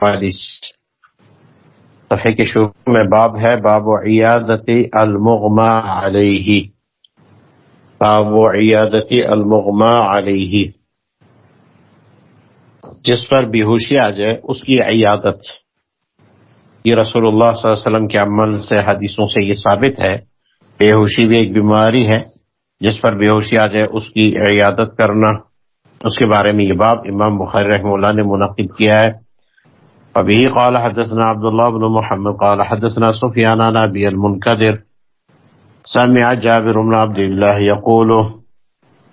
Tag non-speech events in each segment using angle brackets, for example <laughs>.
چوالیس صفحے کے شروع میں باب ہے، باب عیادت المغما علیہ۔ باب عیادت المغما علیہ۔ جس پر بیہوشی آ جائے، اس کی عیادت۔ یہ رسول اللہ صلی اللہ علیہ وسلم کے عمل سے حدیثوں سے یہ ثابت ہے، بے ہوشی بھی ایک بیماری ہے۔ جس پر بے ہوشی آ جائے، اس کی عیادت کرنا۔ اس کے بارے میں یہ باب امام بخاری رحمہ اللہ نے منعقد کیا ہے۔ ابھی قال حدثنا عبداللہ بن محمد قال حدثنا سفیان نبی المنقدر سمع جابر بن عبد اللہ یقول،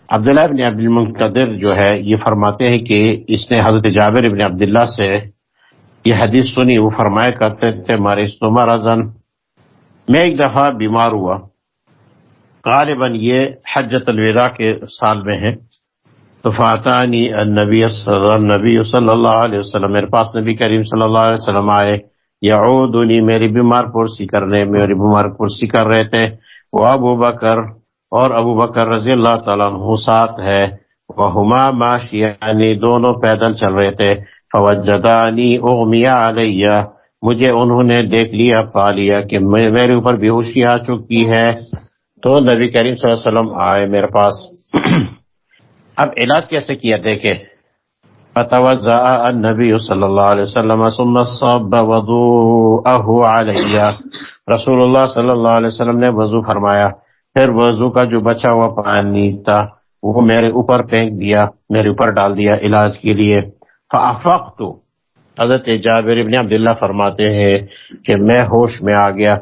عبداللہ بن عبد المنقدر جو ہے، یہ فرماتے ہیں کہ اس نے حضرت جابر بن عبداللہ سے یہ حدیث سنی، وہ فرمایا کرتے تھے، مارے رزن میں ایک دفعہ بیمار ہوا۔ غالباً یہ حجت الوداع کے سال میں ہے۔ تو فاتانی النبی نبی صلی اللہ علیہ وسلم، میرے پاس نبی کریم صلی اللہ علیہ وسلم آئے، یعودنی میری بیمار پرسی کرنے، میری بیمار پرسی کر رہے تھے۔ وہ ابو بکر اور ابو بکر رضی اللہ تعالیٰ عنہ ساتھ ہے۔ وہ ہما ماشیانی دونوں پیدل چل رہے تھے۔ فوجدانی اغمیا علیہ، مجھے انہوں نے دیکھ لیا، پا لیا کہ میرے اوپر بے ہوشی آ چکی ہے۔ تو نبی کریم صلی اللہ علیہ وسلم آئے میرے پاس۔ اب علاج کیسے کیا؟ دیکھے النبی صلی اللہ علیہ وسلم ثم صب وضوءه علیہ۔ رسول اللہ صلی اللہ علیہ وسلم نے وضو فرمایا۔ پھر وضو کا جو بچا ہوا پانی تھا، وہ میرے اوپر پھینک دیا، میرے اوپر ڈال دیا علاج کے لیے۔ فافقت۔ حضرت جابر ابن عبداللہ فرماتے ہیں کہ میں ہوش میں آ گیا۔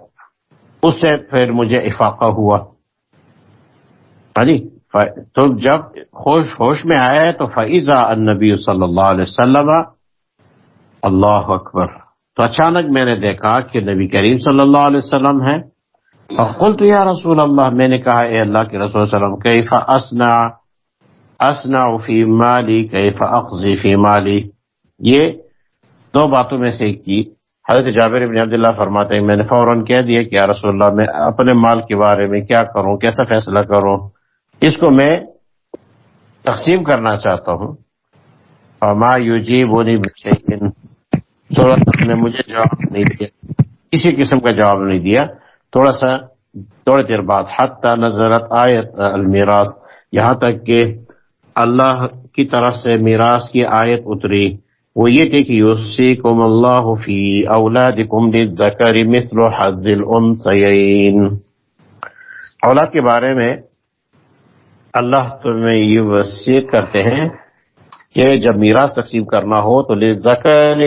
اس سے پھر مجھے افاقہ ہوا۔ ہاں جی؟ تو جب ہوش ہوش میں آیا ہے تو فیضا النبی صلی اللہ علیہ وسلم، اللہ اکبر۔ تو اچانک میں نے دیکھا کہ نبی کریم صلی اللہ علیہ وسلم ہے فقلت تو یا رسول اللہ، میں نے کہا، اے اللہ کے رسول وسلم، کیف اسنا اسنا فی مالی، کیف اقضی فی مالی؟ یہ دو باتوں میں سے ایک کی۔ حضرت جابر بن عبداللہ فرماتے ہیں، میں نے فوراً کہہ دیا کہ یا رسول اللہ، میں اپنے مال کے بارے میں کیا کروں؟ کیسا فیصلہ کروں؟ اس کو میں تقسیم کرنا چاہتا ہوں۔ اور ماں یو جی وہ نہیں نے مجھے جواب نہیں دیا۔ کسی قسم کا جواب نہیں دیا۔ تھوڑا سا، تھوڑی دیر بعد، حتی نظرت آیت المیراث یہاں تک کہ اللہ کی طرف سے میراث کی آیت اتری۔ وہ یہ تھی کہ یوسیکم اللہ فی اولادکم للذکر مثل حظ الانسیین اولاد کے بارے میں اللہ تمہیں یہ وصیت کرتے ہیں کہ جب میراث تقسیم کرنا ہو تو لذکر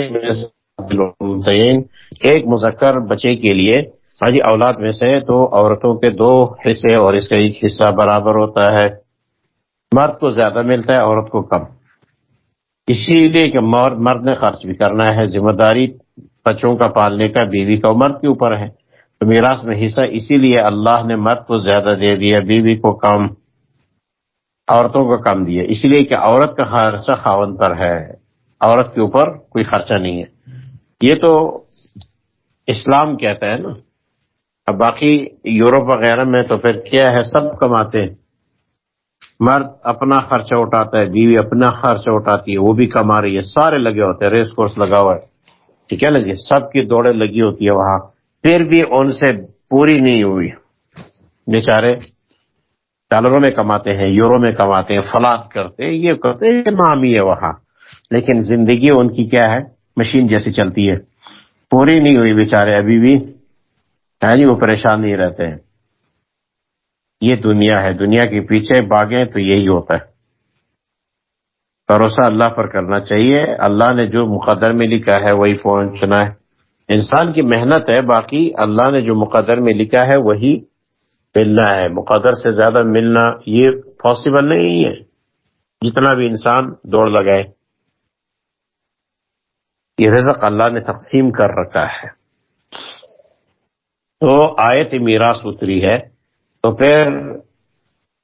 ایک مذکر بچے کے لیے حجی اولاد میں سے تو عورتوں کے دو حصے اور اس کا ایک حصہ برابر ہوتا ہے۔ مرد کو زیادہ ملتا ہے، عورت کو کم۔ اسی لیے کہ مرد نے خرچ بھی کرنا ہے، ذمہ داری بچوں کا پالنے کا، بیوی کا مرد کے اوپر ہے۔ تو میراث میں حصہ اسی لیے اللہ نے مرد کو زیادہ دے دیا، بیوی کو کم۔ عورتوں کو کم دیا اسی لیے کہ عورت کا خرچہ خاون پر ہے۔ عورت کے اوپر کوئی خرچہ نہیں ہے۔ یہ تو اسلام کہتا ہے نا۔ اب باقی یورپ وغیرہ میں تو پھر کیا ہے؟ سب کماتے ہیں۔ مرد اپنا خرچہ اٹھاتا ہے، بیوی اپنا خرچہ اٹھاتی ہے، وہ بھی کما رہی ہے۔ سارے لگے ہوتے ہیں، ریس کورس لگا ہوا ہے۔ ٹھیک ہے لگی سب کی دوڑے لگی ہوتی ہے وہاں۔ پھر بھی ان سے پوری نہیں ہوئی۔ بیچارے ڈالروں میں کماتے ہیں، یورو میں کماتے ہیں فلاد کرتے یہ کرتے ہیں نام ہی ہے وہاں۔ لیکن زندگی ان کی کیا ہے؟ مشین جیسی چلتی ہے۔ پوری نہیں ہوئی بیچارے، ابھی بھی ہے جی وہ پریشان نہیں رہتے ہیں۔ یہ دنیا ہے، دنیا کے پیچھے باغیں تو یہی ہوتا ہے۔ بھروسہ اللہ پر کرنا چاہیے۔ اللہ نے جو مقدر میں لکھا ہے، وہی پہنچنا ہے۔ انسان کی محنت ہے، باقی اللہ نے جو مقدر میں لکھا ہے، وہی ملنا ہے، مقدر سے زیادہ ملنا یہ پاسبل نہیں ہے۔ جتنا بھی انسان دوڑ لگائے، یہ رزق اللہ نے تقسیم کر رکھا ہے۔ تو آیت میراث اتری ہے۔ تو پھر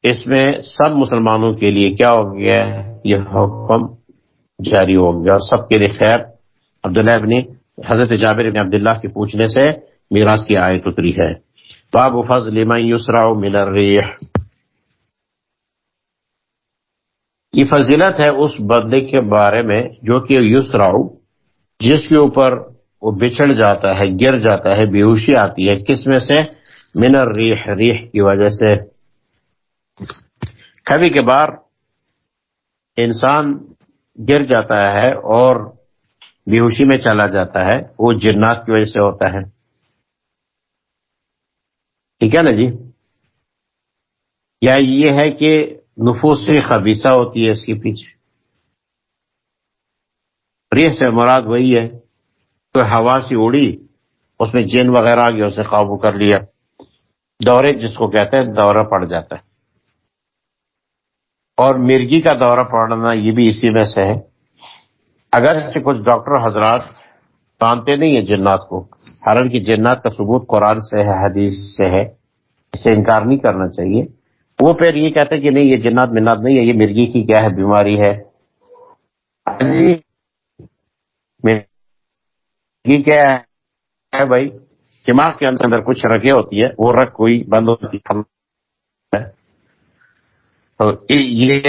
اس میں سب مسلمانوں کے لیے کیا ہو گیا؟ یہ حکم جاری ہو گیا۔ اور سب کے لیے خیر۔ عبداللہ ابن حضرت جابر ابن عبداللہ کے پوچھنے سے میراث کی آیت اتری ہے۔ باب فضل من یسرا من الریح یہ فضیلت ہے اس بدلے کے بارے میں جو کہ یسرا جس کے اوپر وہ بچھڑ جاتا ہے، گر جاتا ہے، بیہوشی آتی ہے، کس میں سے؟ منر ریح ریح کی وجہ سے۔ کبھی کبھار انسان گر جاتا ہے اور بیہوشی میں چلا جاتا ہے، وہ جنات کی وجہ سے ہوتا ہے۔ ٹھیک ہے نا جی؟ یا یہ ہے کہ نفوس سے خبیصہ ہوتی ہے اس کے پیچھے۔ ریح سے مراد وہی ہے، تو ہوا سی اڑی اس میں جن وغیرہ آ گیا اسے قابو کر لیا۔ دورے جس کو کہتے ہیں، دورہ پڑ جاتا ہے۔ اور مرگی کا دورہ پڑنا یہ بھی اسی میں سے ہے۔ اگر ایسے کچھ ڈاکٹر حضرات مانتے نہیں ہیں جنات کو۔ حالانکہ جنات کا ثبوت قرآن سے ہے، حدیث سے ہے، اسے انکار نہیں کرنا چاہیے۔ وہ پھر یہ کہتے ہیں کہ نہیں، یہ جنات منات نہیں ہے یہ مرگی کی کیا ہے، بیماری ہے۔ مرگی کیا ہے بھائی؟ دماغ کے اندر کچھ رگے ہوتی ہے وہ رگ کوئی بند ہوتی ہے۔ تو یہ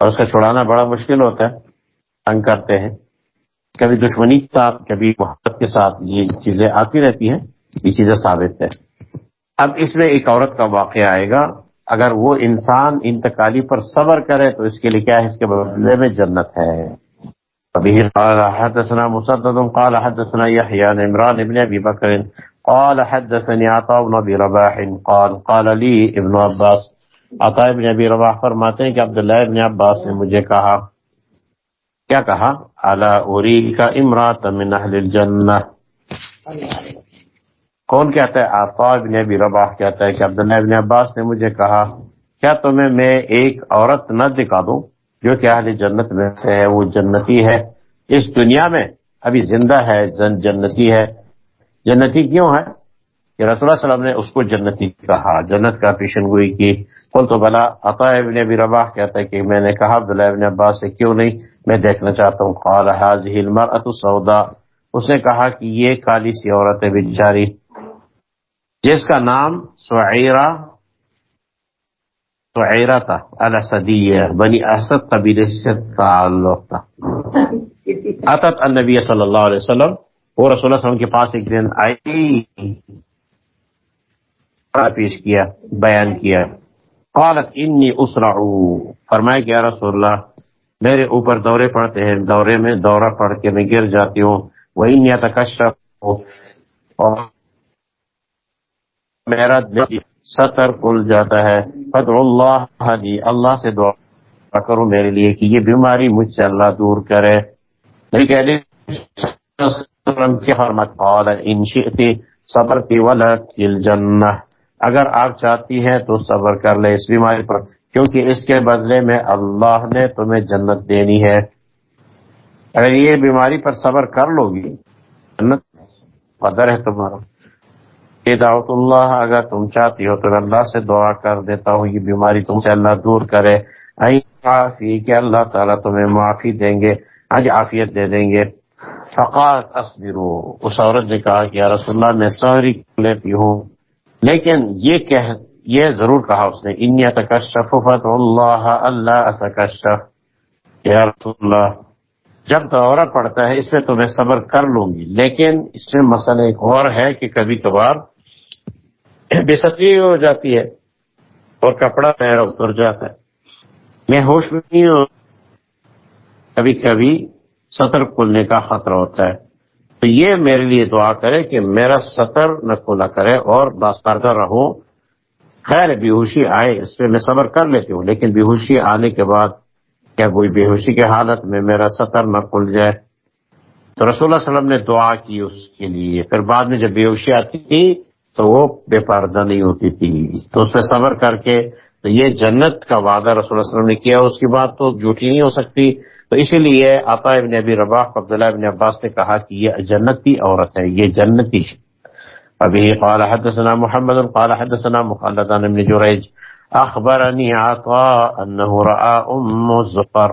اور اس کا چھڑانا بڑا مشکل ہوتا ہے۔ تنگ کرتے ہیں۔ کبھی دشمنی کے ساتھ، کبھی محبت کے ساتھ یہ چیزیں آتی رہتی ہیں۔ یہ چیزیں ثابت ہے اب اس میں ایک عورت کا واقعہ آئے گا۔ اگر وہ انسان انتقالی پر صبر کرے تو اس کے لیے کیا ہے؟ اس کے بدلے میں جنت ہے۔ ابھی قال حدثنا مسدد، قال حدثنا يحيى عن عمران بن ابي بكر قال حدثني عطاء بن ابي رباح، قال قال لي ابن عباس عطاء بن ابي رباح فرماتے ہیں کہ عبداللہ ابن عباس نے مجھے کہا، کیا کہا؟ اعلی اوری کا امرات من اہل الجنہ۔ کون کہتا ہے؟ آفا ابن ابی رباح کہتا ہے کہ عبداللہ ابن عباس نے مجھے کہا، کیا تمہیں میں ایک عورت نہ دکھا دوں جو کہ اہل جنت میں سے ہے؟ وہ جنتی ہے۔ اس دنیا میں ابھی زندہ ہے جنتی ہے۔ جنتی کیوں ہے؟ کہ رسول اللہ وسلم نے اس کو جنتی کہا۔ جنت کا پیشن گوئی کی کل تو بلا عطا ابن ابی رباح کہتا ہے کہ میں نے کہا عبداللہ ابن عباس سے کیوں نہیں؟ میں دیکھنا چاہتا ہوں۔ قال هذه المرأة سودا اس نے کہا کہ یہ کالی سی عورت ہے بیچاری جس کا نام سعیرہ سعیرہ تھا الاسدیہ بنی اسد قبیلے سے تعلق تھا۔ <laughs> اتت النبی صلی اللہ علیہ وسلم وہ رسول اللہ علیہ وسلم کے پاس ایک دن آئی۔ پیش کیا، بیان کیا۔ قالت انی اسرعو۔ فرمائے کہ رسول اللہ، میرے اوپر دورے پڑتے ہیں، دورے میں دورہ پڑ کے میں گر جاتی ہوں وہی نیا تکشف اور میرا دل سطر کھل جاتا ہے۔ فدر اللہ جی اللہ سے دعا کروں میرے لیے کہ یہ بیماری مجھ سے اللہ دور کرے۔ نہیں کہہ فرمت قال ان شئتی صبر کی ولک الجنہ۔ اگر آپ چاہتی ہیں تو صبر کر لے اس بیماری پر، کیونکہ اس کے بدلے میں اللہ نے تمہیں جنت دینی ہے۔ اگر یہ بیماری پر صبر کر لو گی، جنت قدر ہے تمہارا۔ دعوت اللہ، اگر تم چاہتی ہو تو اللہ سے دعا کر دیتا ہوں، یہ بیماری تم سے اللہ دور کرے۔ معافی، کہ اللہ تعالیٰ تمہیں معافی دیں گے، آج عافیت دے دیں گے۔ فقات اصبرو اس عورت نے کہا کہ یا رسول اللہ، میں سوری لیتی ہوں۔ لیکن یہ کہہ، یہ ضرور کہا اس نے ان تکشف فت اللہ اللہ تکشف یا رسول اللہ، جب دورہ پڑتا ہے، اس میں تو میں صبر کر لوں گی، لیکن اس میں مسئلہ ایک اور ہے کہ کبھی کبھار بے سطری ہو جاتی ہے اور کپڑا میرا اتر جاتا ہے۔ میں ہوش میں نہیں ہوں۔ کبھی کبھی سطر کھلنے کا خطرہ ہوتا ہے۔ تو یہ میرے لیے دعا کرے کہ میرا سطر نہ کھلا کرے اور باستہ رہو۔ خیر، بیہوشی آئے، اس پہ میں صبر کر لیتی ہوں، لیکن بیہوشی آنے کے بعد کیا کوئی بیہوشی کی حالت میں میرا سطر نہ کھل جائے؟ تو رسول اللہ علیہ وسلم نے دعا کی اس کے لیے۔ پھر بعد میں جب بیہوشی آتی تھی، تو وہ بے پردہ نہیں ہوتی تھی۔ تو اس پہ صبر کر کے، تو یہ جنت کا وعدہ رسول اللہ علیہ وسلم نے کیا، اس کی بات تو جھوٹی نہیں ہو سکتی۔ تو اسی لیے آتا ابن ابی رباح عبداللہ ابن عباس نے کہا کہ یہ جنتی عورت ہے، یہ جنتی ہے۔ ابھی قال حدثنا محمد، قال حدثنا مخلدان ابن جریج۔ اخبرنی عطا انه رأى ام الزفر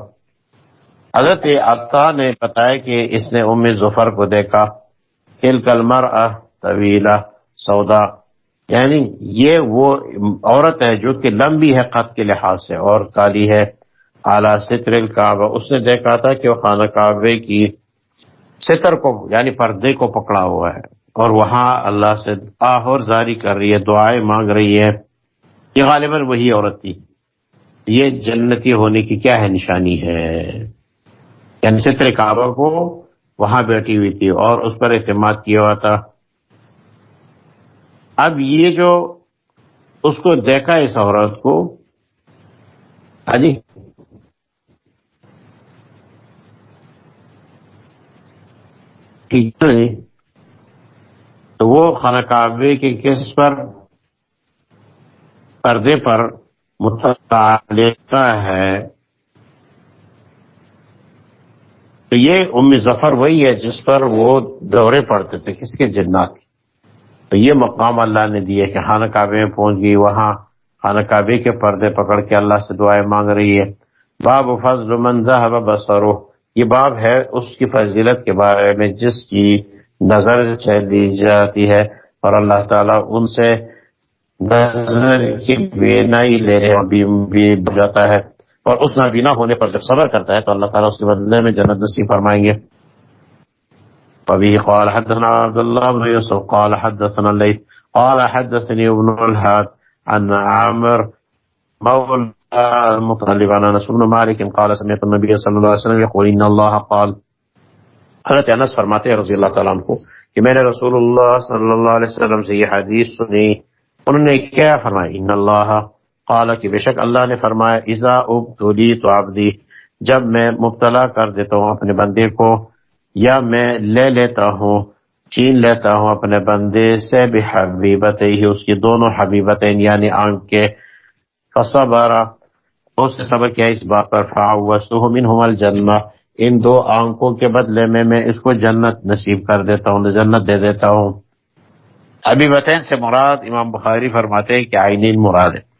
حضرت عطا نے بتایا کہ اس نے ام زفر کو دیکھا۔ تلک المرأة طویلہ سودا یعنی یہ وہ عورت ہے جو کہ لمبی ہے قد کے لحاظ سے، اور کالی ہے۔ اعلیٰ ستر الکعبہ، اس نے دیکھا تھا کہ وہ خانہ کعبے کی ستر کو یعنی پردے کو پکڑا ہوا ہے۔ اور وہاں اللہ سے آہور زاری کر رہی ہے، دعائیں مانگ رہی ہے۔ یہ غالباً وہی عورت تھی۔ یہ جنتی ہونے کی کیا ہے نشانی ہے؟ یعنی ستر کعبہ کو وہاں بیٹھی ہوئی تھی اور اس پر اعتماد کیا ہوا تھا۔ اب یہ جو اس کو دیکھا، اس عورت کو ہاں جی؟ ٹھیک تو وہ خانہ کعبے کے کس پر پردے پر متعلقہ ہے؟ تو یہ ام ظفر وہی ہے جس پر وہ دورے پڑتے تھے، کس کے؟ جنات تو یہ مقام اللہ نے دیے کہ خانہ کعبے میں پہنچ گئی، وہاں خانہ کعبے کے پردے پکڑ کے اللہ سے دعائیں مانگ رہی ہے۔ باب فضل من ذهب بصرو یہ باب ہے اس کی فضیلت کے بارے میں جس کی نظر چلی جاتی ہے اور اللہ تعالیٰ ان سے نظر کی بینائی لے بھی جاتا ہے اور اس نابینا ہونے پر جب صبر کرتا ہے تو اللہ تعالیٰ اس کے بدلے میں جنت نصیب فرمائیں گے۔ وبه قال حدثنا عبد الله بن يوسف قال حدثنا الليث قال حدثني ابن الهاد عن عامر مولى المطلب عن انس بن مالك قال سمعت النبي صلى الله عليه وسلم يقول ان الله قال. حضرت انس فرماتے ہیں رضی اللہ تعالیٰ عنہ کو کہ میں نے رسول اللہ صلی اللہ علیہ وسلم سے یہ حدیث سنی، انہوں نے کیا فرمایا؟ ان اللہ قال کہ بے شک اللہ نے فرمایا، اذا ابتلی تو عبدی، جب میں مبتلا کر دیتا ہوں اپنے بندے کو یا میں لے لیتا ہوں، چین لیتا ہوں اپنے بندے سے بھی حبیبت ہی اس کی دونوں حبیبت یعنی آنکھ کے فصبر اس نے صبر کیا اس بات پر؟ فاوسہ منہم الجنہ ان دو آنکھوں کے بدلے میں میں اس کو جنت نصیب کر دیتا ہوں، جنت دے دیتا ہوں۔ ابھی بتین سے مراد امام بخاری فرماتے ہیں کہ آئینین مراد ہے۔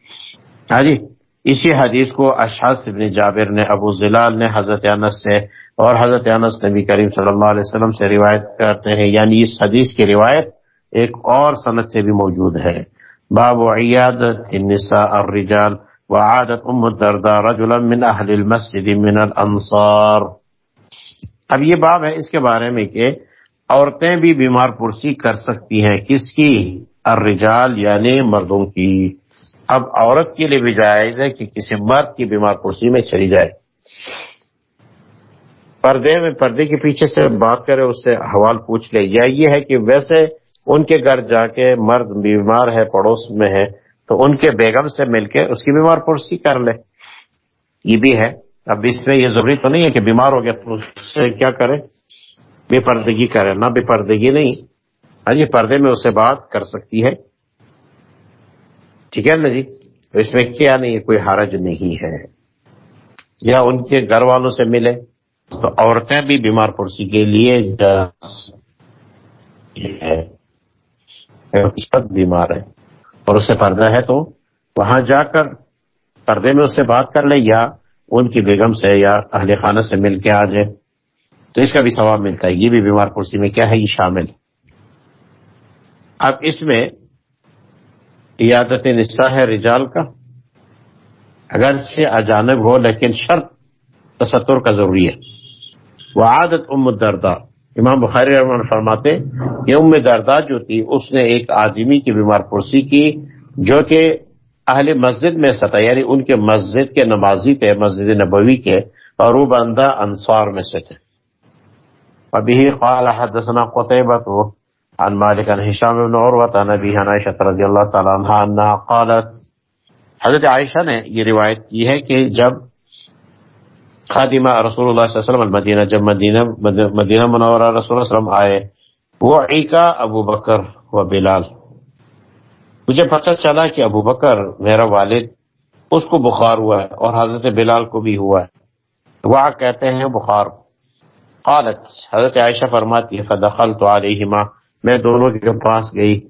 ہاں جی اسی حدیث کو اشحاص ابن جابر نے، ابو زلال نے، حضرت انس سے اور حضرت انس نبی کریم صلی اللہ علیہ وسلم سے روایت کرتے ہیں۔ یعنی اس حدیث کی روایت ایک اور صنعت سے بھی موجود ہے۔ باب عیادت النساء الرجال۔ وعادت ام الدرداء رجلا من اہل المسجد من الانصار اب یہ باب ہے اس کے بارے میں کہ عورتیں بھی بیمار پرسی کر سکتی ہیں۔ کس کی؟ الرجال یعنی مردوں کی۔ اب عورت کے لیے بھی جائز ہے کہ کسی مرد کی بیمار پرسی میں چلی جائے۔ پردے میں پردے کے پیچھے سے بات کرے، اس سے حوال پوچھ لے۔ یا یہ ہے کہ ویسے ان کے گھر جا کے مرد بیمار ہے، پڑوس میں ہے تو ان کے بیگم سے مل کے اس کی بیمار پرسی کر لے۔ یہ بھی ہے۔ اب اس میں یہ ضروری تو نہیں ہے کہ بیمار ہو گیا تو اس سے کیا کرے؟ بے پردگی کرے، نہ بے پردگی نہیں۔ ہاں جی پردے میں اسے بات کر سکتی ہے۔ ٹھیک ہے نا جی تو اس میں کیا نہیں کوئی حرج نہیں ہے۔ یا ان کے گھر والوں سے ملے تو عورتیں بھی بیمار پرسی کے لیے بیمار ہے اور اس سے پردہ ہے تو وہاں جا کر پردے میں اس سے بات کر لے یا ان کی بیگم سے یا اہل خانہ سے مل کے آ جائے۔ تو اس کا بھی ثواب ملتا ہے۔ یہ بھی بیمار پرسی میں کیا ہے؟ یہ شامل۔ اب اس میں عیادت نسا ہے رجال کا۔ اگرچہ اجانب ہو، لیکن شرط تصور کا ضروری ہے۔ وہ عادت امدردار امام بخاری رحمان فرماتے یہ ام دردا جو تھی، اس نے ایک آدمی کی بیمار پرسی کی جو کہ اہل مسجد میں سطح یعنی ان کے مسجد کے نمازی تھے، مسجد نبوی کے، اور وہ بندہ انصار میں سے تھے۔ ابھی قال حدثنا قطيبة عن مالك عن هشام بن عروة عن ابي عائشة رضي الله تعالى عنها انها قالت۔ حضرت عائشہ نے یہ روایت کی ہے کہ جب خادمہ رسول اللہ صلی اللہ علیہ وسلم المدینہ، جب مدینہ مدینہ منورہ رسول اللہ علیہ وسلم آئے وہ عیقا ابو بکر و بلال۔ مجھے پتہ چلا کہ ابو بکر میرا والد، اس کو بخار ہوا ہے اور حضرت بلال کو بھی ہوا ہے۔ وہ کہتے ہیں بخار۔ قالت، حضرت عائشہ فرماتی ہے فدخل تو علیہما۔ میں دونوں کے پاس گئی۔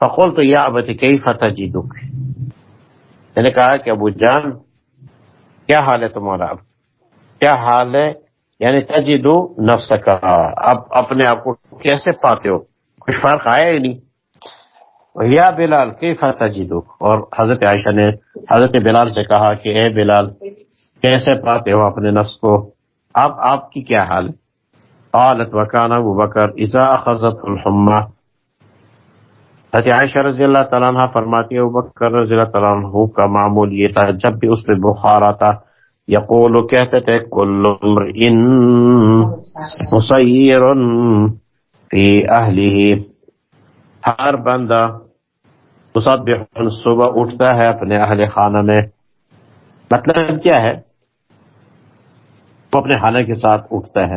فقول تو یا ابت کئی فتح جی دکھ میں نے کہا کہ ابو جان، کیا حال ہے تمہارا؟ اب کیا حال ہے؟ یعنی تجدو نفس کا اب اپنے آپ کو کیسے پاتے ہو؟ کچھ فرق آیا ہی نہیں۔ یا بلال کی فتح جدو اور حضرت عائشہ نے، حضرت بلال سے کہا کہ اے بلال، کیسے پاتے ہو اپنے نفس کو؟ اب آپ کی کیا حال ہے؟ قالت وکان ابو بکر اذا اخذت الحمہ حضرت عائشہ رضی اللہ تعالیٰ عنہ فرماتی ہے ابو بکر رضی اللہ تعالیٰ عنہ کا معمول یہ تھا، جب بھی اس پہ بخار آتا یقول کہتے تھے کل امرئن مسیر فی اہلیہ ہر بندہ مصبح صبح اٹھتا ہے اپنے اہل خانہ میں. مطلب کیا ہے؟ وہ اپنے خانہ کے ساتھ اٹھتا ہے.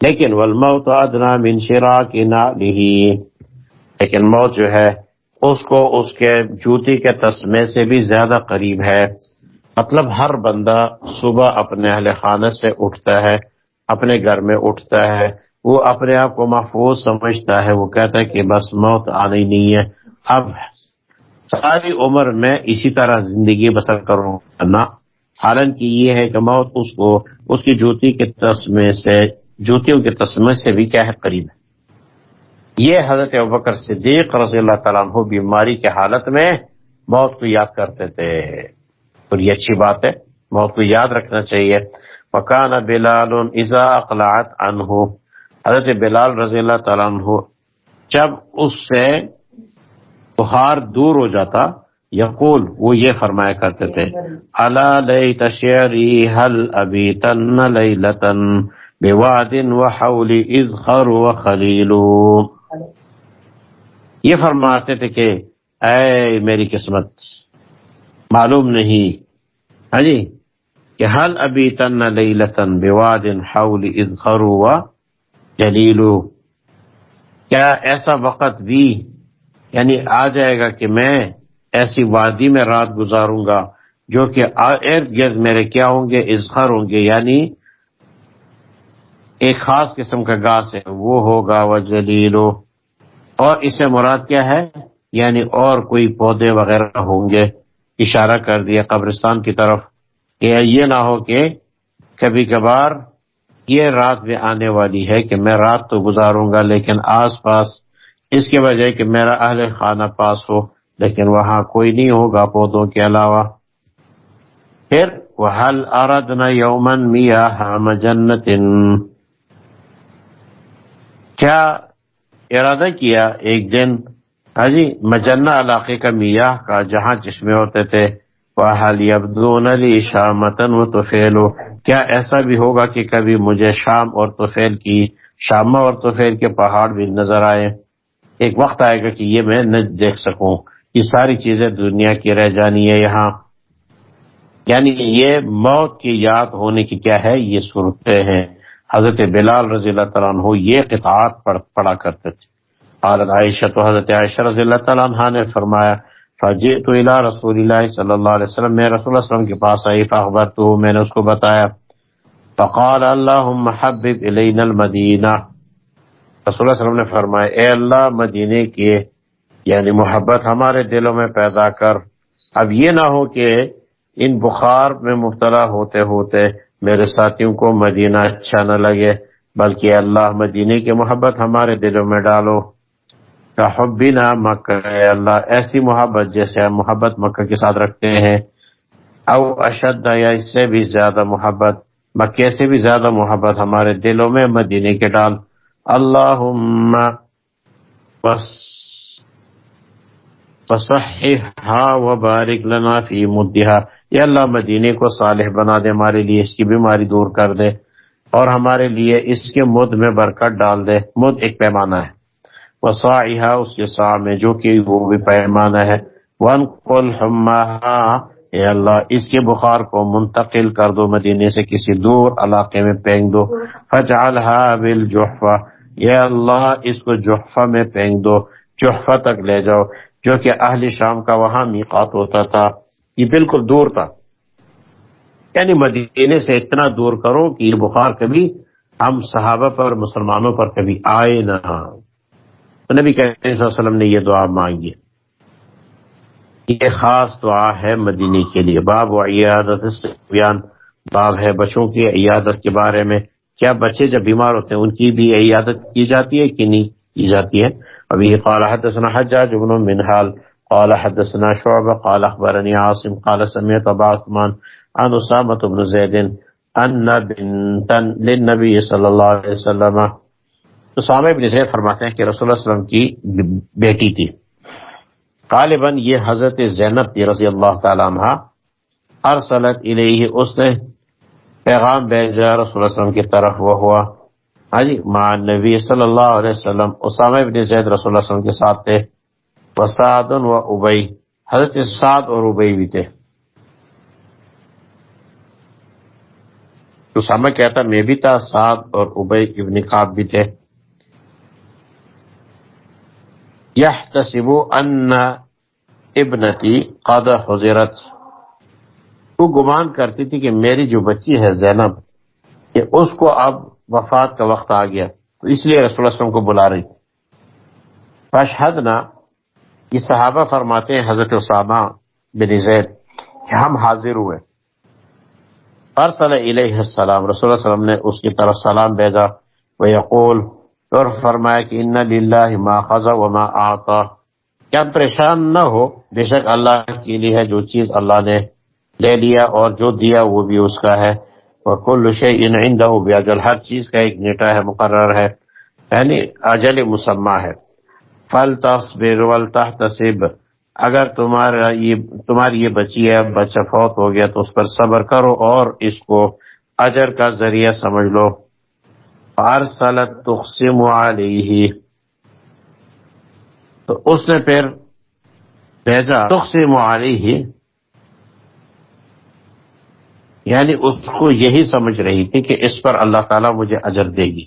لیکن والموت ادنا من شراک نعلہ لیکن موت جو ہے، اس کو اس کے جوتی کے تسمے سے بھی زیادہ قریب ہے. مطلب ہر بندہ صبح اپنے اہل خانہ سے اٹھتا ہے، اپنے گھر میں اٹھتا ہے، وہ اپنے آپ کو محفوظ سمجھتا ہے، وہ کہتا ہے کہ بس موت آنی نہیں ہے۔ اب ساری عمر میں اسی طرح زندگی بسر کروں نہ حالانکہ یہ ہے کہ موت اس کو، اس کی جوتی کے تسمے سے، جوتیوں کے تسمے سے بھی کیا ہے، قریب ہے۔ یہ حضرت ابکر صدیق رضی اللہ تعالیٰ عنہ بیماری کے حالت میں موت کو یاد کرتے تھے۔ اور یہ اچھی بات ہے موت کو یاد رکھنا چاہیے۔ مکان بلال ازا اقلاعت عنہ، حضرت بلال رضی اللہ تعالیٰ عنہ، جب اس سے بخار دور ہو جاتا، یقول، وہ یہ فرمایا کرتے تھے اللہ لئی تشری حل ابھی تن لئی لتن بواد وحول اذخر وخلیل یہ فرماتے تھے کہ، اے میری قسمت معلوم نہیں۔ ہاں جی؟ کہ حل ابھی تن لیلتن بواد حول اذخر وجلیل کیا ایسا وقت بھی یعنی آ جائے گا کہ میں ایسی وادی میں رات گزاروں گا جو کہ ارد گرد میرے کیا ہوں گے؟ اظہر ہوں گے۔ یعنی ایک خاص قسم کا گاس ہے، وہ ہوگا وہ جلیلو۔ اور اسے مراد کیا ہے؟ یعنی اور کوئی پودے وغیرہ ہوں گے۔ اشارہ کر دیا قبرستان کی طرف کہ یہ نہ ہو کہ کبھی کبھار یہ رات بھی آنے والی ہے کہ میں رات تو گزاروں گا لیکن آس پاس اس کی وجہ کہ میرا اہل خانہ پاس ہو، لیکن وہاں کوئی نہیں ہوگا پودوں کے علاوہ۔ پھر وہ حل اردن یومن میاں جنت کیا ارادہ کیا ایک دن ہاں جی مجنہ علاقے کا میاہ کا جہاں چشمے ہوتے تھے وہ ابدون علی شامتن و توفیلو کیا ایسا بھی ہوگا کہ کبھی مجھے شام اور توفیل کی، شامہ اور توفیل کے پہاڑ بھی نظر آئے؟ ایک وقت آئے گا کہ یہ میں نہ دیکھ سکوں۔ یہ ساری چیزیں دنیا کی رہ جانی ہے یہاں۔ یعنی یہ موت کی یاد ہونے کی کیا ہے؟ یہ صورتیں ہیں۔ حضرت بلال رضی اللہ تعالیٰ عنہ یہ قطعات پڑھا کرتے تھے۔ حضرت عائشہ تو حضرت عائشہ رضی اللہ تعالیٰ عنہ نے فرمایا فجی تو الا رسول اللہ صلی اللہ علیہ وسلم، میں رسول اللہ علیہ وسلم کے پاس آئی فاخبر تو میں نے اس کو بتایا۔ فقال اللہ محبب علینا المدینہ۔ رسول اللہ علیہ وسلم نے فرمایا، اے اللہ، مدینے کی یعنی محبت ہمارے دلوں میں پیدا کر۔ اب یہ نہ ہو کہ ان بخار میں مبتلا ہوتے ہوتے میرے ساتھیوں کو مدینہ اچھا نہ لگے، بلکہ اللہ مدینے کی محبت ہمارے دلوں میں ڈالو۔ حبینا مکہ، اے اللہ، ایسی محبت جیسے ہم محبت مکہ کے ساتھ رکھتے ہیں۔ او اشد یا اس سے بھی زیادہ محبت، مکے سے بھی زیادہ محبت ہمارے دلوں میں مدینے کے ڈال۔ اللہ و بارک لنا فی مدہ یا اللہ، مدینے کو صالح بنا دے، ہمارے لیے اس کی بیماری دور کر دے اور ہمارے لیے اس کے مد میں برکت ڈال دے۔ مد ایک پیمانہ ہے۔ وسا اس کے سا میں جو کہ وہ بھی پیمانہ ہے۔ ون قل اے اللہ، اس کے بخار کو منتقل کر دو، مدینے سے کسی دور علاقے میں پھینک دو۔ فجعلها بالجحفہ یا اللہ، اس کو جحفہ میں پھینک دو۔ جحفہ تک لے جاؤ، جو کہ اہل شام کا وہاں میقات ہوتا تھا۔ یہ بالکل دور تھا۔ یعنی مدینے سے اتنا دور کرو کہ یہ بخار کبھی ہم صحابہ پر، مسلمانوں پر کبھی آئے نہ تو نبی صلی اللہ علیہ وسلم نے یہ دعا مانگی۔ یہ خاص دعا ہے مدینے کے لیے۔ باب و عیادت بیان باب ہے بچوں کی عیادت کے بارے میں۔ کیا بچے جب بیمار ہوتے ہیں، ان کی بھی عیادت کی جاتی ہے کہ نہیں کی جاتی ہے؟ ابھی قال حدثنا حجاج بن منحال، قال حدثنا شعبہ، قال اخبرنی عاصم، قال سمیت ابا عثمان، عن اسامت بن زید، ان بنتا للنبی صلی اللہ علیہ وسلم۔ اسامہ بن زید فرماتے ہیں کہ رسول اللہ علیہ وسلم کی بیٹی تھی۔ غالباً یہ حضرت زینب تھی رضی اللہ تعالی عنہ ارسلت الیہ اس نے پیغام بھیجا رسول اللہ علیہ وسلم کی طرف، وہ ہوا۔ ہاں جی ماں نبی صلی اللہ علیہ وسلم، اسامہ بن زید رسول اللہ علیہ وسلم کے ساتھ تھے۔ وسعد و ابئی حضرت سعد اور ابئی بھی تھے۔ اسامہ کہتا میں بھی تھا، سعد اور ابئی ابن کعب بھی تھے۔ یحتسب ان ابنتی قد حضرت۔ وہ گمان کرتی تھی کہ میری جو بچی ہے زینب، کہ اس کو اب وفات کا وقت آ گیا، تو اس لیے رسول اللہ علیہ وسلم کو بلا رہی فشہد نہ یہ صحابہ فرماتے ہیں، حضرت اسامہ بن زید، کہ ہم حاضر ہوئے۔ ارسل علیہ السلام، رسول اللہ علیہ وسلم نے اس کی طرف سلام بھیجا وہ یقول اور فرمایا کہ ان للہ ما خزا و ما آتا کیا پریشان نہ ہو، بے شک اللہ کے لیے ہے جو چیز اللہ نے لے لیا اور جو دیا وہ بھی اس کا ہے۔ اور کل شیء عنده بیاجل ہر چیز کا ایک نیٹا ہے، مقرر ہے یعنی اجل مسمى ہے۔ فل تصبر ولتحتسب، اگر تمہارا یہ، تمہاری یہ بچی ہے، بچہ فوت ہو گیا تو اس پر صبر کرو اور اس کو اجر کا ذریعہ سمجھ لو۔ ارسلت تقسم علیہ۔ تو اس نے پھر بھیجا تقسم علیہ۔ یعنی اس کو یہی سمجھ رہی تھی کہ اس پر اللہ تعالیٰ مجھے اجر دے گی۔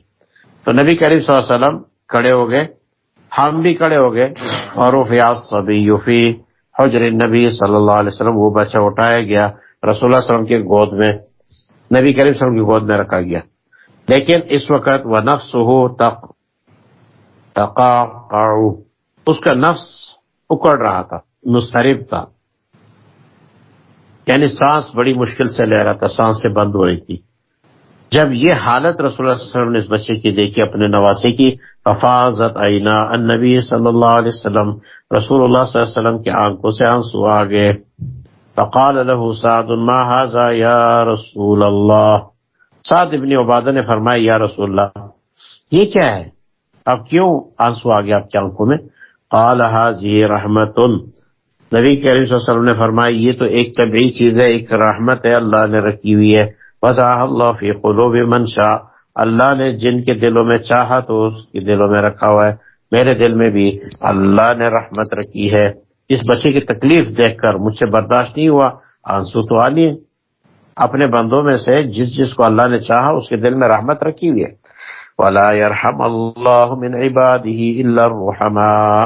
تو نبی کریم صلی اللہ علیہ وسلم کھڑے ہو گئے۔ ہم بھی کھڑے ہو گئے۔ اور وہ فیاض صبی یوفی، حجر نبی صلی اللہ علیہ وسلم، وہ بچہ اٹھایا گیا۔ رسول اللہ علیہ وسلم کی گود میں، نبی کریم صلی اللہ علیہ وسلم کی گود میں رکھا گیا۔ لیکن اس وقت وہ نفس ہو تقا اس کا نفس اکڑ رہا تھا، مسترب تھا۔ یعنی سانس بڑی مشکل سے لے رہا تھا، سانس سے بند ہو رہی تھی۔ جب یہ حالت رسول اللہ صلی اللہ علیہ وسلم نے اس بچے کی دیکھی، اپنے نواسے کی حفاظت عینا النبی صلی اللہ علیہ وسلم۔ رسول اللہ صلی اللہ علیہ وسلم کے آنکھوں سے آنسو آگے فقال له سعد، ما هذا یا رسول اللہ سعد ابن عبادہ نے فرمایا، یا رسول اللہ، یہ کیا ہے؟ اب کیوں آنسو آگے آپ کی آنکھوں میں؟ قال هذه رحمت نبی کریم صلی اللہ علیہ وسلم نے فرمایا، یہ تو ایک طبعی چیز ہے، ایک رحمت ہے، اللہ نے رکھی ہوئی ہے۔ وضاح اللہ فی قلوب من شاء۔ اللہ نے جن کے دلوں میں چاہا تو اس کے دلوں میں رکھا ہوا ہے۔ میرے دل میں بھی اللہ نے رحمت رکھی ہے۔ اس بچے کی تکلیف دیکھ کر مجھ سے برداشت نہیں ہوا۔ آنسو تو آنی ہے اپنے بندوں میں سے جس جس کو اللہ نے چاہا اس کے دل میں رحمت رکھی ہوئی ہے۔ ولا يرحم اللہ من عباده الا الرحماء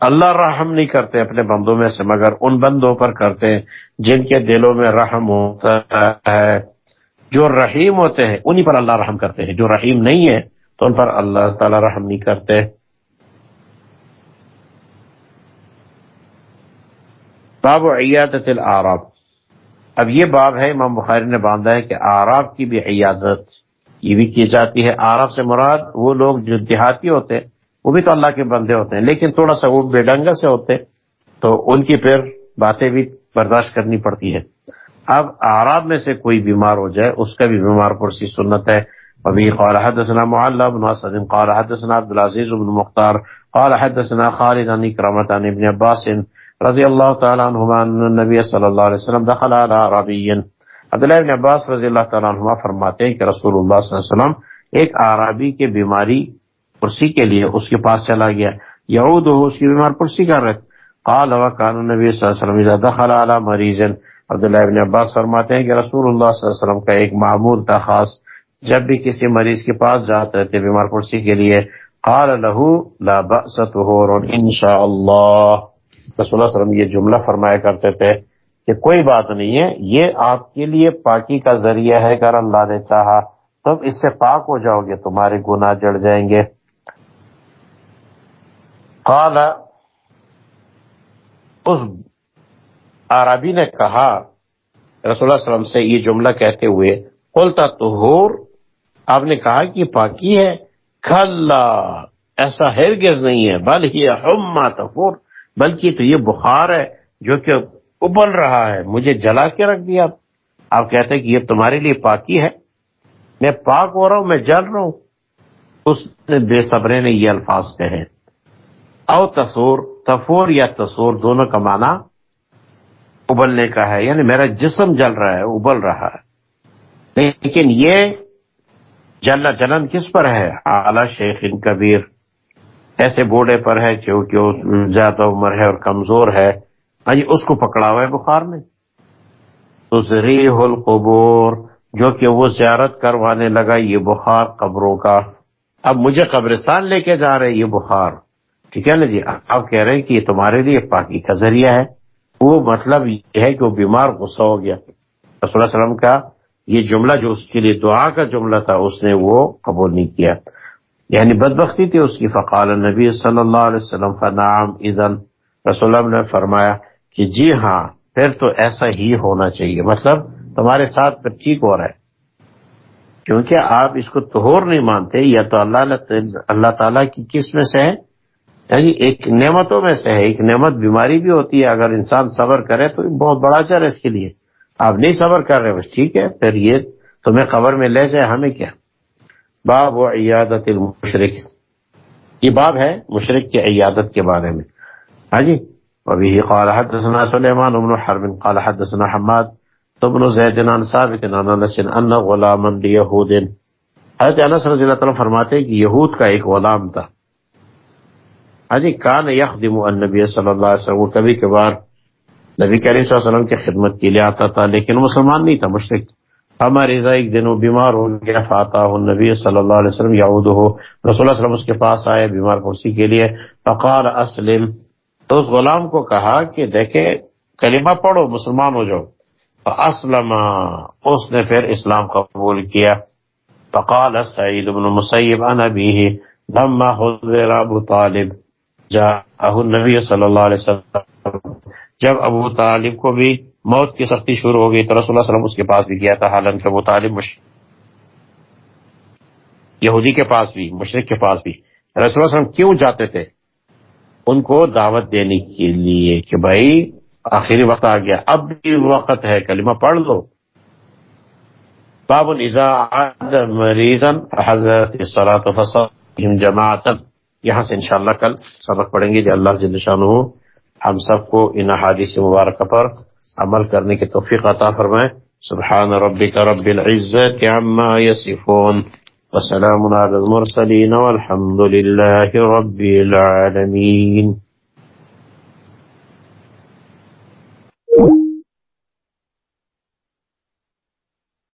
اللہ رحم نہیں کرتے اپنے بندوں میں سے، مگر ان بندوں پر کرتے ہیں جن کے دلوں میں رحم ہوتا ہے۔ جو رحیم ہوتے ہیں، انہی پر اللہ رحم کرتے ہیں۔ جو رحیم نہیں ہے، تو ان پر اللہ تعالی رحم نہیں کرتے۔ باب عیادت العراب اب یہ باب ہے امام بخاری نے باندھا ہے کہ آراب کی بھی عیادت یہ بھی کی جاتی ہے۔ آراب سے مراد وہ لوگ جو دیہاتی ہوتے ہیں، وہ بھی تو اللہ کے بندے ہوتے ہیں، لیکن تھوڑا سا وہ بے ڈنگا سے ہوتے تو ان کی پھر باتیں بھی برداشت کرنی پڑتی ہے اب آراب میں سے کوئی بیمار ہو جائے، اس کا بھی بیمار پرسی سنت ہے۔ ابھی قال حدثنا معلّہ بن اسد، قال حدثنا عبد العزيز بن مختار، قال حدثنا خالد عن كرامة عن ابن عباس رضی اللہ تعالی عنہما ان النبي صلی اللہ علیہ وسلم دخل على عربی عبداللہ ابن عباس رضی اللہ تعالی عنہما فرماتے ہیں کہ رسول اللہ صلی اللہ علیہ وسلم ایک عربی کے بیماری پرسی کے لیے اس کے پاس چلا گیا. یعود ہو اس کی بیمار پرسی کر رہے قال وكان النبي صلی اللہ علیہ وسلم اذا دخل على مریض. عبداللہ ابن عباس فرماتے ہیں کہ رسول اللہ صلی اللہ علیہ وسلم کا ایک معمول تھا خاص جب بھی کسی مریض کے پاس جاتے تھے بیمار پرسی کے لیے، قال له لا بأس طهور ان شاء اللہ۔ رسول اللہ علیہ وسلم یہ جملہ فرمایا کرتے تھے کہ کوئی بات نہیں ہے، یہ آپ کے لیے پاکی کا ذریعہ ہے، اگر اللہ نے چاہا تم اس سے پاک ہو جاؤ گے، تمہارے گناہ جڑ جائیں گے۔ قال، اس عربی نے کہا، رسول اللہ علیہ وسلم سے یہ جملہ کہتے ہوئے قلتا طہور، آپ نے کہا کہ پاکی ہے۔ کھلا ایسا ہرگز نہیں ہے، بل ہی حما تفور بلکہ تو یہ بخار ہے جو کہ ابل رہا ہے، مجھے جلا کے رکھ دیا۔ آپ کہتے ہیں کہ یہ تمہارے لیے پاکی ہے۔ میں پاک ہو رہا ہوں، میں جل رہا ہوں۔ اس نے بے صبرے نے یہ الفاظ کہے۔ او تصور تفور یا تصور، دونوں کا معنی ابلنے کا ہے یعنی میرا جسم جل رہا ہے، ابل رہا ہے۔ لیکن یہ جلنا جلن کس پر ہے؟ اعلی شیخ ان کبیر ایسے بوڑھے پر ہے کیونکہ زیادہ عمر ہے اور کمزور ہے ہاں جی اس کو پکڑا ہوا ہے بخار میں۔ تو ریح القبور، جو کہ وہ زیارت کروانے لگا یہ بخار قبروں کا۔ اب مجھے قبرستان لے کے جا رہے یہ بخار۔ ٹھیک ہے نا جی؟ آپ کہہ رہے ہیں کہ یہ تمہارے لیے پاکی کا ذریعہ ہے۔ وہ مطلب یہ ہے کہ وہ بیمار غصہ ہو گیا۔ رسول اللہ علیہ وسلم کا یہ جملہ جو اس کے لیے دعا کا جملہ تھا، اس نے وہ قبول نہیں کیا۔ یعنی بدبختی تھی اس کی، فقال نبی صلی اللہ علیہ وسلم فنام اذن. رسول اللہ نے فرمایا کہ جی ہاں پھر تو ایسا ہی ہونا چاہیے مطلب تمہارے ساتھ پھر ٹھیک ہو رہا ہے۔ کیونکہ آپ اس کو توہور نہیں مانتے، یا تو اللہ اللہ تعالیٰ کی کس میں سے ہے؟ یعنی ایک نعمتوں میں سے ہے، ایک نعمت بیماری بھی ہوتی ہے۔ اگر انسان صبر کرے تو بہت بڑا چر ہے اس کے لیے۔ آپ نہیں صبر کر رہے، بس ٹھیک ہے، پھر یہ تمہیں خبر میں لے جائے، ہمیں کیا؟ باب و عیادت المشرق یہ باب ہے مشرق کی عیادت کے بارے میں۔ ہاں جی؟ ابھی قال حدثنا سلیمان بن حرب، قال حدثنا حماد ابن زید عن ثابت عن انس ان غلاما ليهود حضرت انس رضی اللہ عنہ فرماتے ہیں کہ یہود کا ایک غلام تھا۔ ہاں جی؟ کان یخدم النبی صلی اللہ علیہ وسلم، کبھی کبھار نبی کریم صلی اللہ علیہ وسلم کی خدمت کے لیے آتا تھا، لیکن مسلمان نہیں تھا مشرق ہمارے ایک دن وہ بیمار ہو گیا فاتح نبی صلی اللہ علیہ وسلم یعود ہو، رسول اللہ علیہ وسلم اس کے پاس آئے، بیمار کرسی کے لیے فقال اسلم، تو اس غلام کو کہا کہ دیکھے، کلمہ پڑھو، مسلمان ہو جاؤ۔ اسلم اس نے پھر اسلام قبول کیا۔ فقال سعید بن مسیب، عن ابیہ لما حضر ابو طالب۔ جاءہ النبی صلی اللہ علیہ وسلم۔ جب ابو طالب کو بھی موت کی سختی شروع ہو گئی تو رسول اللہ علیہ وسلم اس کے پاس بھی گیا تھا حالانکہ ابو طالب مش... یہودی کے پاس بھی، مشرق کے پاس بھی۔ رسول اللہ علیہ وسلم کیوں جاتے تھے؟ ان کو دعوت دینے کے لیے کہ بھائی، آخری وقت آ گیا۔ اب بھی وقت ہے، کلمہ پڑھ لو۔ باب مریضن حضرت جماعت یہاں سے انشاءاللہ کل سبق پڑھیں گے۔ جو اللہ جل شانہ ہم سب کو ان حادث مبارکہ پر عمل کرنے کی توفیق عطا فرمائے سبحان ربك رب العزة عما يصفون وسلام على